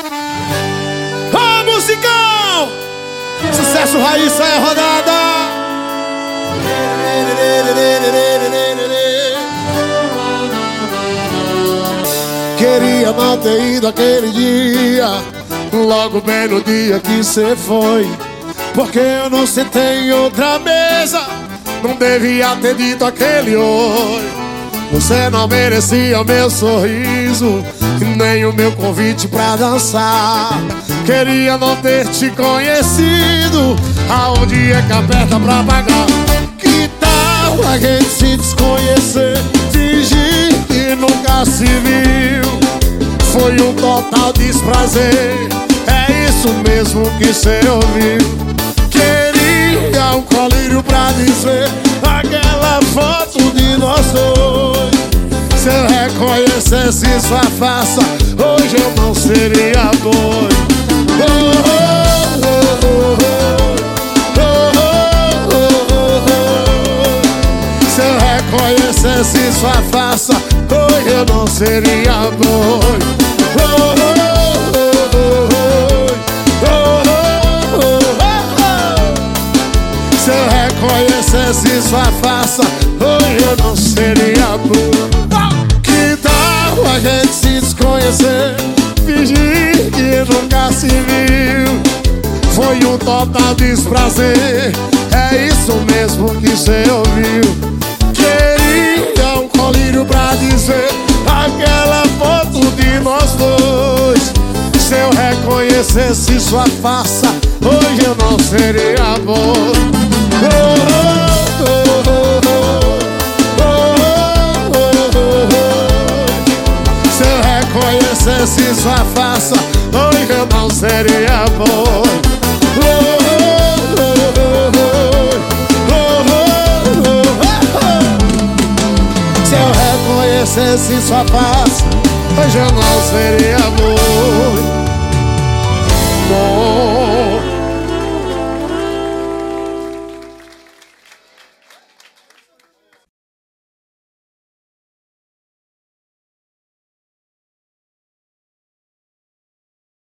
Ô, musicão! Sucesso Raíssa é rodada! Queria não ter ido aquele dia Logo bem no dia que cê foi Porque eu não sentei em outra mesa Não devia ter dito aquele oi Você não merecia meu sorriso Nem o meu convite pra dançar. Queria não ter te conhecido Aonde é que aperta pra pagar? Que tal a gente se desconhecer Fingir que nunca se viu? Foi um total desprazer É isso mesmo que cê ouviu. Queria um colírio pra dizer Aquela foto de nós dois Se eu reconhecesse sua face Hoje eu não seria oh. Se eu reconhecesse sua face Hoje eu não seria oh. Se eu reconhecesse sua face Hoje eu não viu Foi um total desprazer É isso mesmo que cê ouviu. Queria um colírio pra dizer Aquela foto de nós dois Se eu reconhecesse sua face Se eu reconhecesse sua face Hoje eu não seria bom. Se eu reconhecesse sua face Hoje eu não seria bom